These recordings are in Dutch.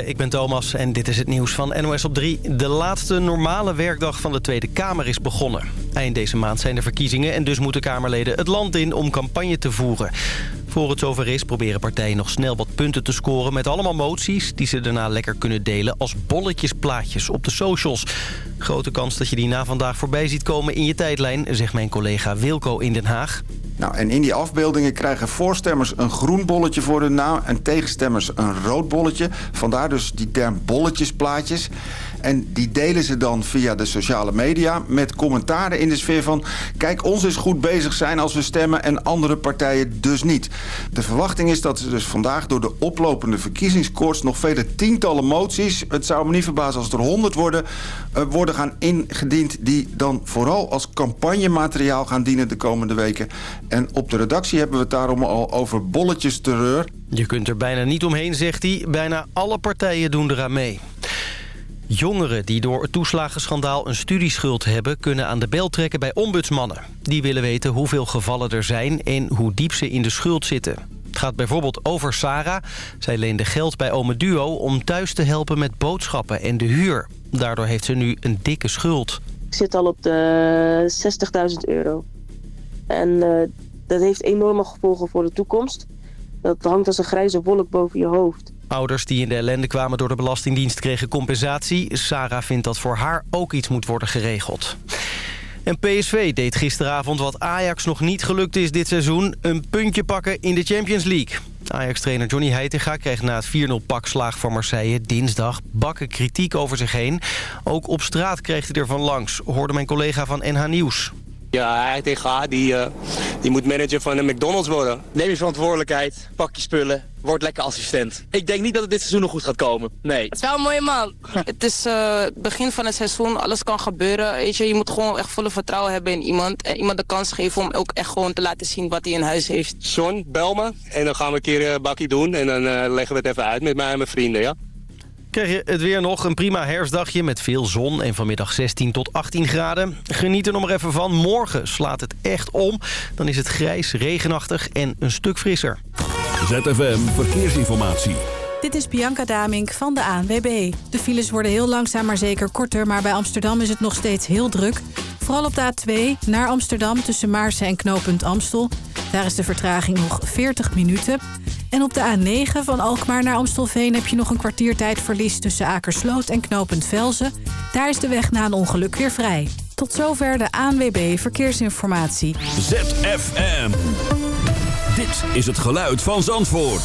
Ik ben Thomas en dit is het nieuws van NOS op 3. De laatste normale werkdag van de Tweede Kamer is begonnen. Eind deze maand zijn de verkiezingen en dus moeten Kamerleden het land in om campagne te voeren. Voor het zover is proberen partijen nog snel wat punten te scoren... met allemaal moties die ze daarna lekker kunnen delen als bolletjesplaatjes op de socials. Grote kans dat je die na vandaag voorbij ziet komen in je tijdlijn... zegt mijn collega Wilco in Den Haag. Nou, en in die afbeeldingen krijgen voorstemmers een groen bolletje voor hun naam... en tegenstemmers een rood bolletje. Vandaar dus die term bolletjesplaatjes. En die delen ze dan via de sociale media met commentaren in de sfeer van... kijk, ons is goed bezig zijn als we stemmen en andere partijen dus niet. De verwachting is dat ze dus vandaag door de oplopende verkiezingskoorts... nog vele tientallen moties, het zou me niet verbazen als er honderd worden... Uh, worden gaan ingediend die dan vooral als campagnemateriaal gaan dienen de komende weken. En op de redactie hebben we het daarom al over bolletjes terreur. Je kunt er bijna niet omheen, zegt hij. Bijna alle partijen doen eraan mee. Jongeren die door het toeslagenschandaal een studieschuld hebben... kunnen aan de bel trekken bij ombudsmannen. Die willen weten hoeveel gevallen er zijn en hoe diep ze in de schuld zitten. Het gaat bijvoorbeeld over Sarah. Zij leende geld bij Ome Duo om thuis te helpen met boodschappen en de huur. Daardoor heeft ze nu een dikke schuld. Ik zit al op de 60.000 euro. En uh, dat heeft enorme gevolgen voor de toekomst. Dat hangt als een grijze wolk boven je hoofd. Ouders die in de ellende kwamen door de Belastingdienst kregen compensatie. Sarah vindt dat voor haar ook iets moet worden geregeld. En PSV deed gisteravond wat Ajax nog niet gelukt is dit seizoen. Een puntje pakken in de Champions League. Ajax-trainer Johnny Heitinga kreeg na het 4-0 pakslaag van Marseille dinsdag bakken kritiek over zich heen. Ook op straat kreeg hij ervan langs, hoorde mijn collega van NH Nieuws. Ja, tegen die, uh, die moet manager van de McDonald's worden. Neem je verantwoordelijkheid, pak je spullen, word lekker assistent. Ik denk niet dat het dit seizoen nog goed gaat komen. Nee. Het is wel een mooie man. het is uh, het begin van het seizoen, alles kan gebeuren. Weet je, je moet gewoon echt volle vertrouwen hebben in iemand. En iemand de kans geven om ook echt gewoon te laten zien wat hij in huis heeft. Son, bel me en dan gaan we een keer een bakkie doen. En dan uh, leggen we het even uit met mij en mijn vrienden, ja? Krijg je het weer nog een prima herfstdagje met veel zon en vanmiddag 16 tot 18 graden. Geniet er nog maar even van. Morgen slaat het echt om. Dan is het grijs, regenachtig en een stuk frisser. ZFM Verkeersinformatie. Dit is Bianca Damink van de ANWB. De files worden heel langzaam maar zeker korter, maar bij Amsterdam is het nog steeds heel druk. Vooral op de A2 naar Amsterdam tussen Maarsen en knooppunt Amstel. Daar is de vertraging nog 40 minuten. En op de A9 van Alkmaar naar Amstelveen heb je nog een kwartiertijdverlies tussen Akersloot en knooppunt Velzen. Daar is de weg na een ongeluk weer vrij. Tot zover de ANWB Verkeersinformatie. ZFM. Dit is het geluid van Zandvoort.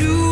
Knew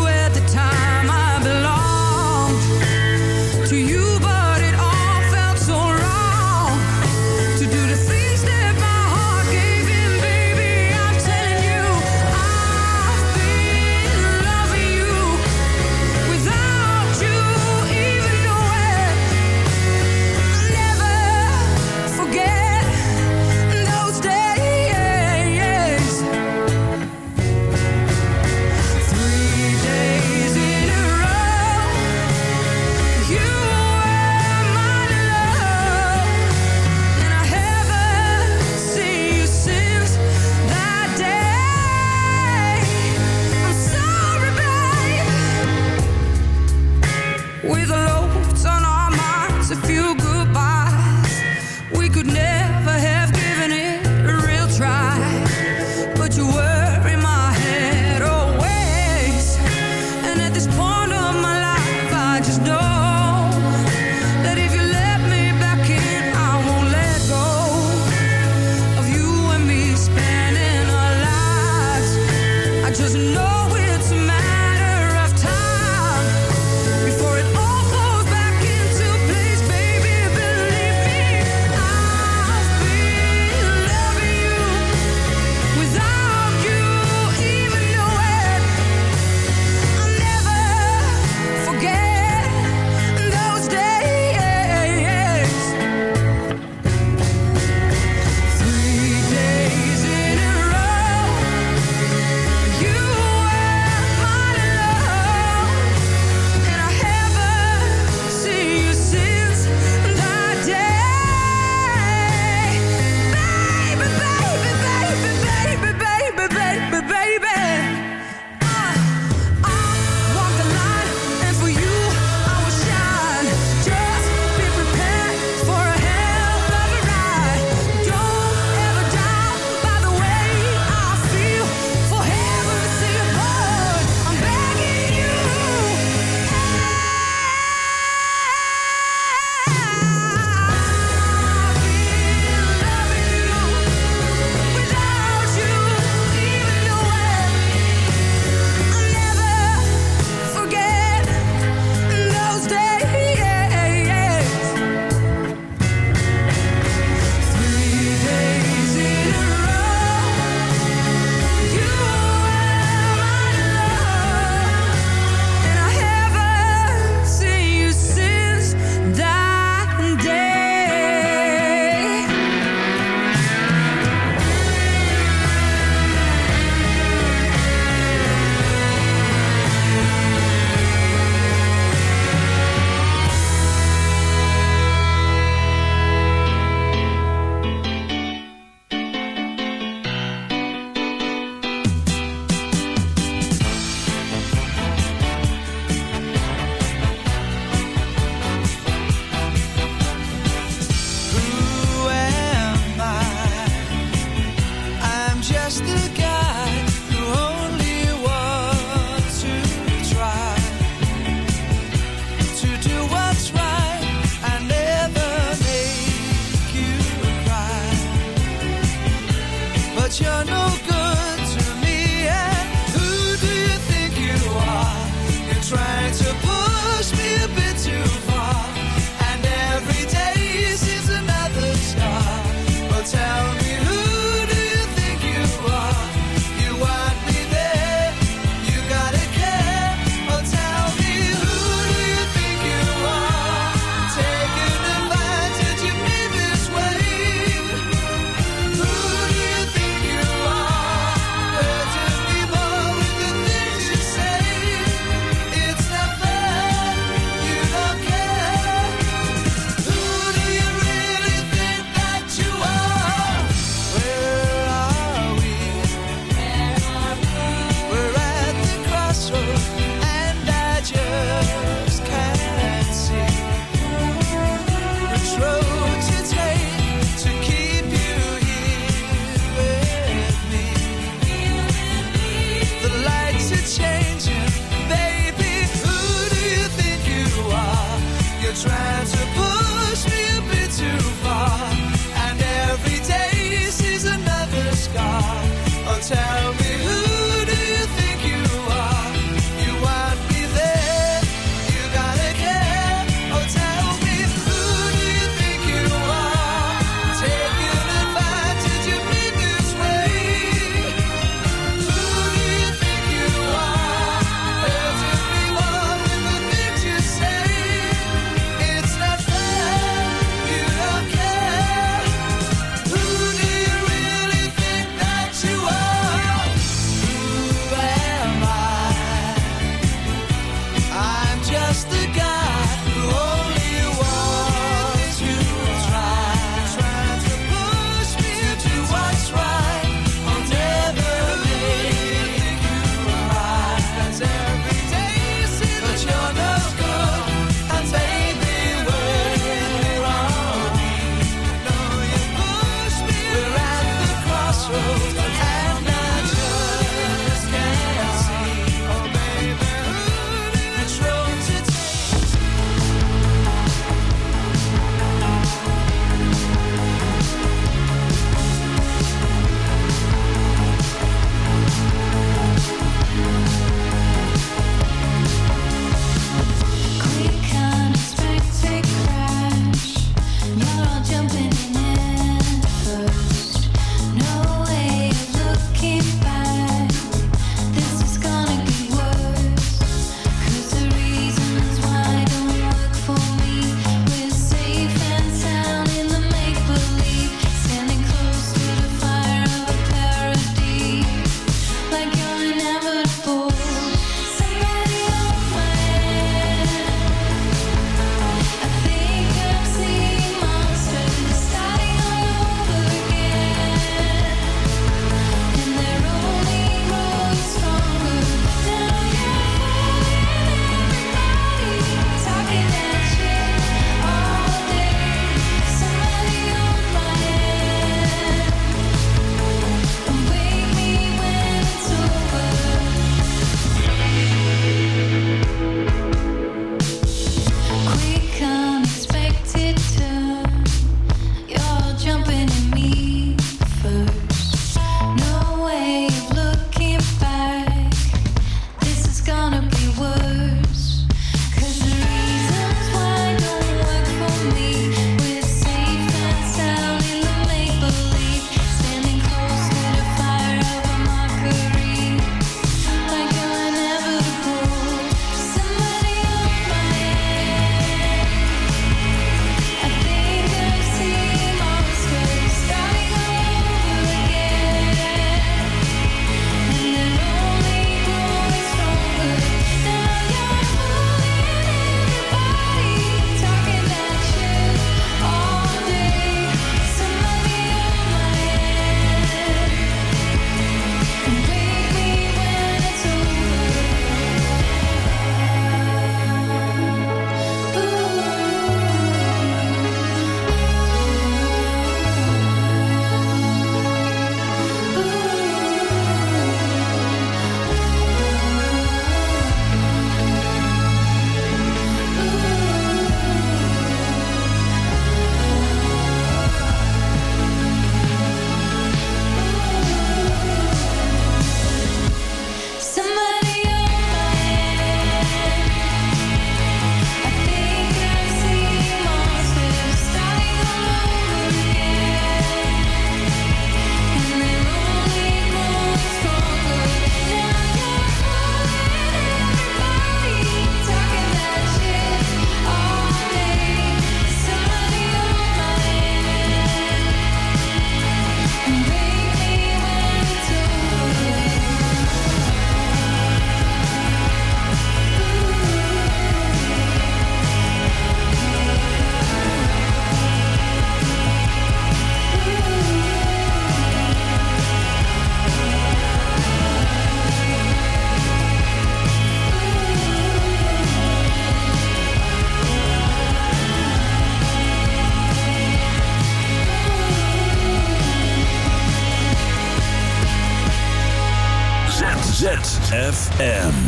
ZFM.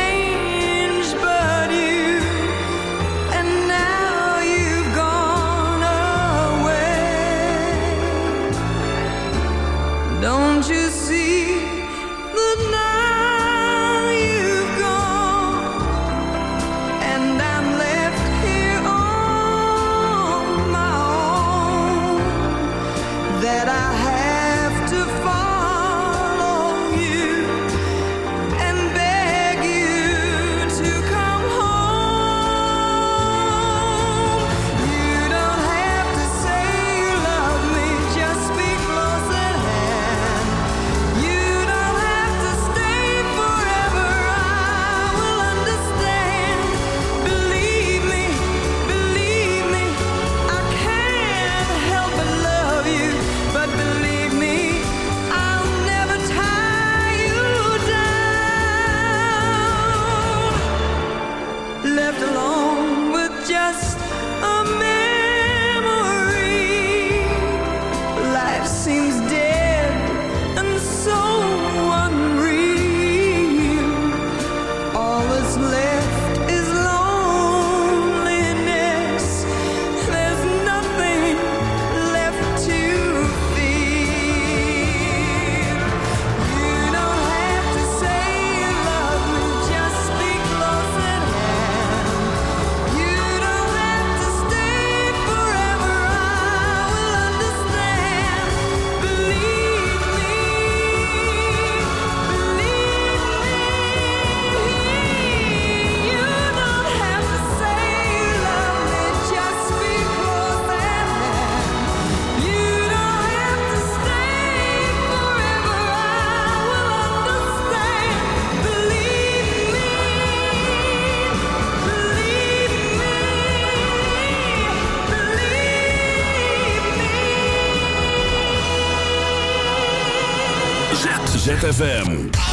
ZFM.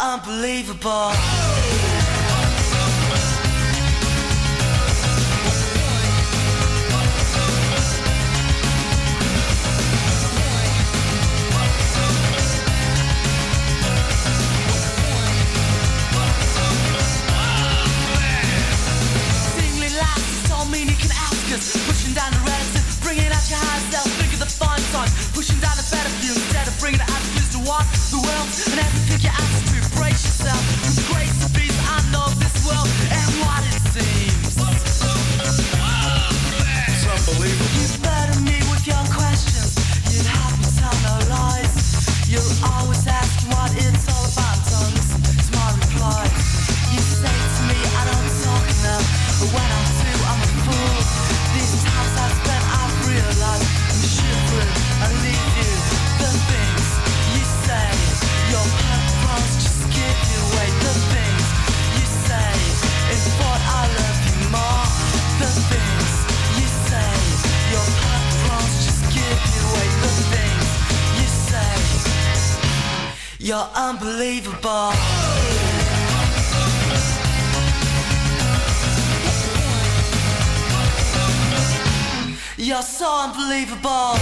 unbelievable. so unbelievable.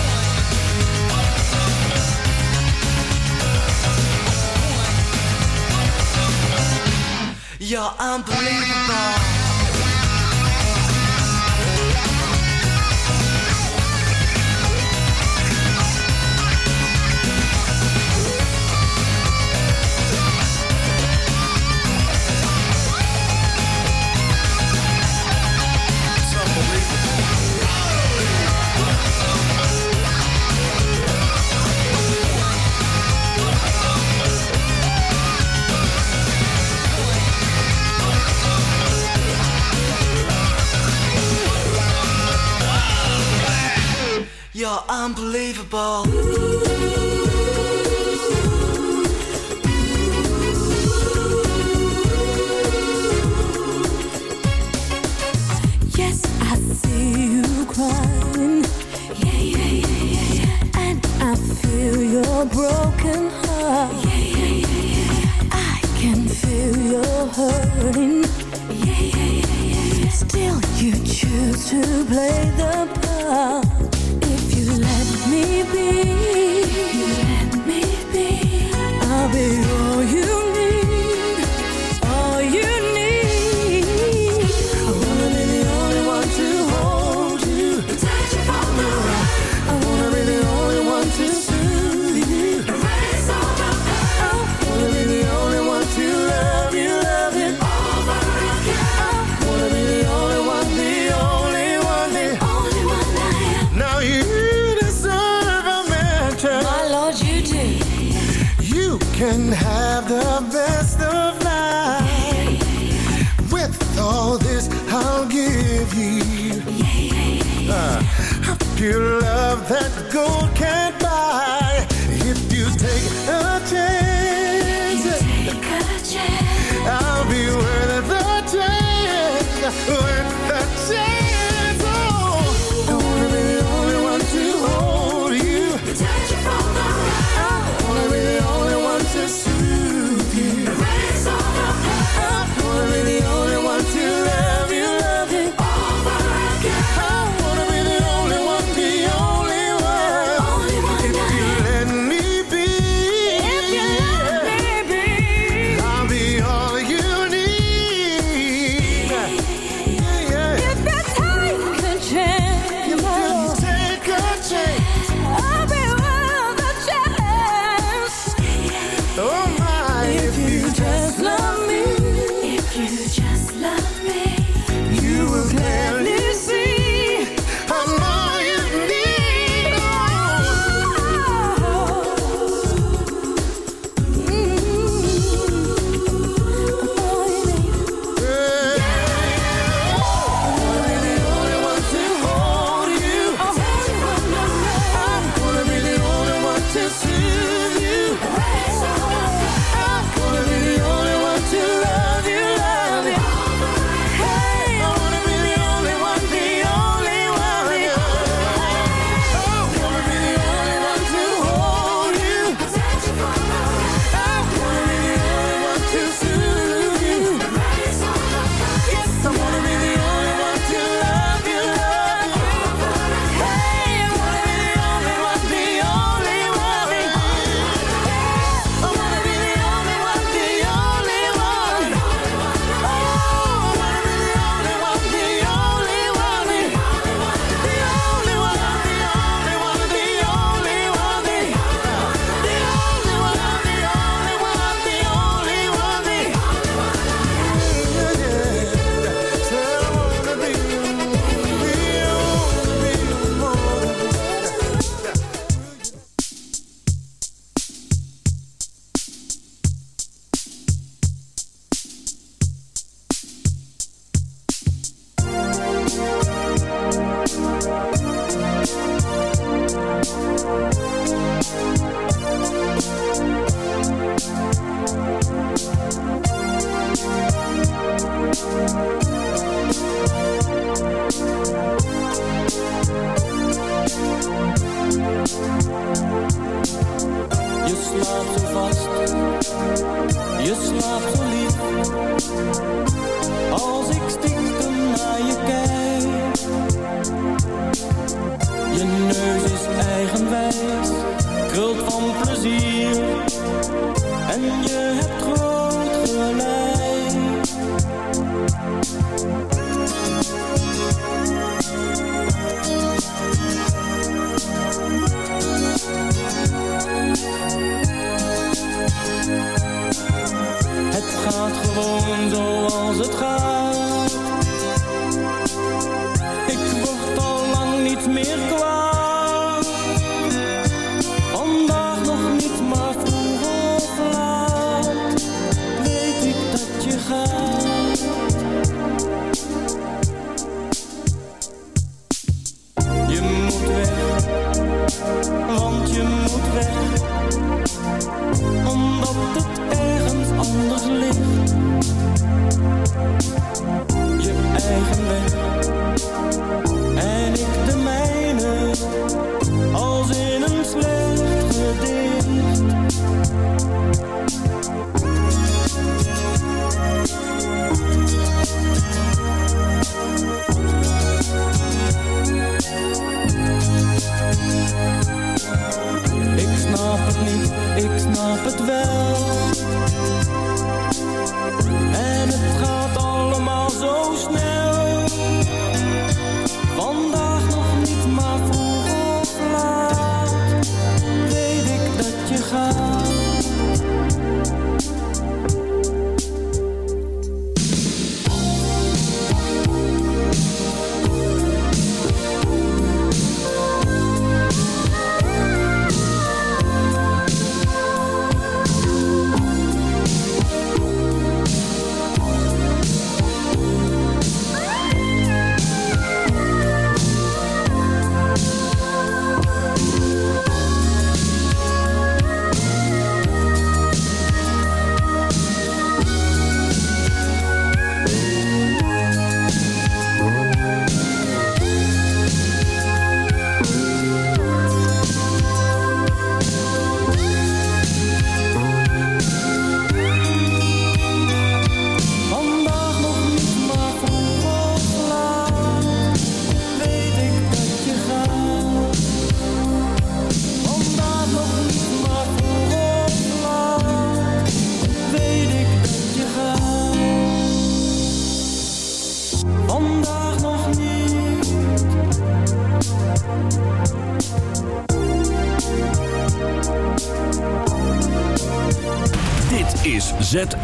You're unbelievable. you're unbelievable. Yes, I see you crying. Yeah, yeah, yeah, yeah, yeah. And I feel your broken heart. Yeah, yeah, yeah, yeah, yeah. I can feel your hurting. Yeah, yeah, yeah, yeah, yeah. Still, you choose to play the part.